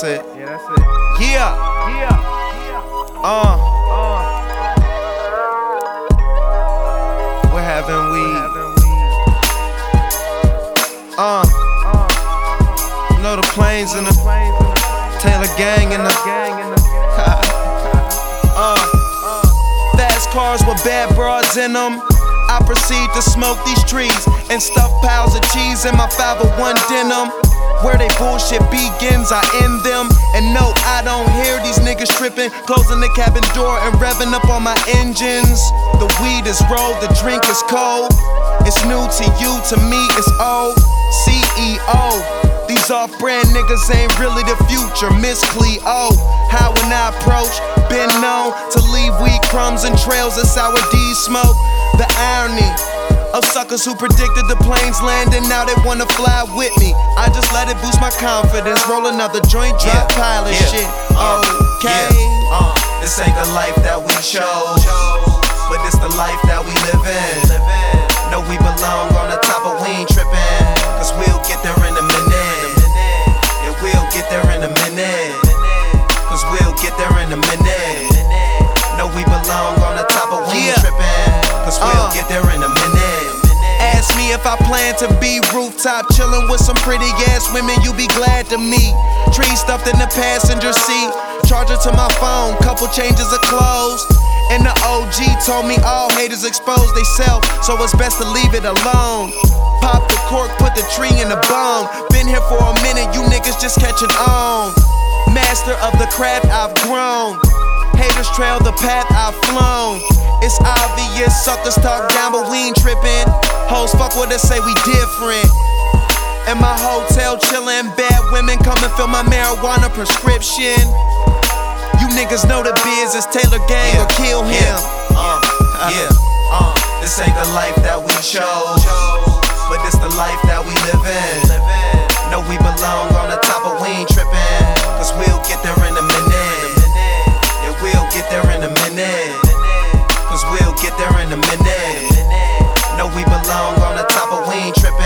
that's it. Yeah, that's it. Yeah. Yeah. Uh. Uh. We're having weed. Uh. Uh. You know the planes and the Planes in the Taylor gang and the. gang in the. Uh. Fast cars with bad broads in them. I proceed to smoke these trees and stuff piles of cheese in my 501 denim. Where they bullshit begins, I end them. And no, I don't hear these niggas tripping, closing the cabin door and revving up on my engines. The weed is rolled, the drink is cold. It's new to you, to me it's old. CEO. These off brand niggas ain't really the future. Miss Cleo, how when I approach, been known to leave weed crumbs and trails of sour D smoke. The irony of suckers who predicted the planes landing, now they wanna fly with me. I just let it boost my confidence. Roll another joint, drop Yeah, pilot yeah, shit. uh, Okay. Yeah, uh, this ain't the life that we chose, but it's the life a minute. Know we belong on the top of we yeah. trippin'. Cause we'll Uh. get there in a minute. Ask me if I plan to be rooftop chillin' with some pretty ass women you be glad to meet. Tree stuffed in the passenger seat, charger to my phone, couple changes of clothes. And the OG told me all haters expose they self, so it's best to leave it alone. Pop the cork, put the tree in the bone. Been here for a minute, you niggas just catching on. Master of the craft I've grown. Haters trail the path I've flown. It's obvious suckers talk down, but we ain't trippin'. Hoes fuck with us, say we different. In my hotel chillin', bad women come and fill my marijuana prescription. You niggas know the biz is Taylor Gang or kill him. Yeah, uh, yeah, uh, this ain't the life that we chose, but it's the life that we live in. Know we belong cause we'll get there in a minute. Know we belong on the top, but we ain't tripping.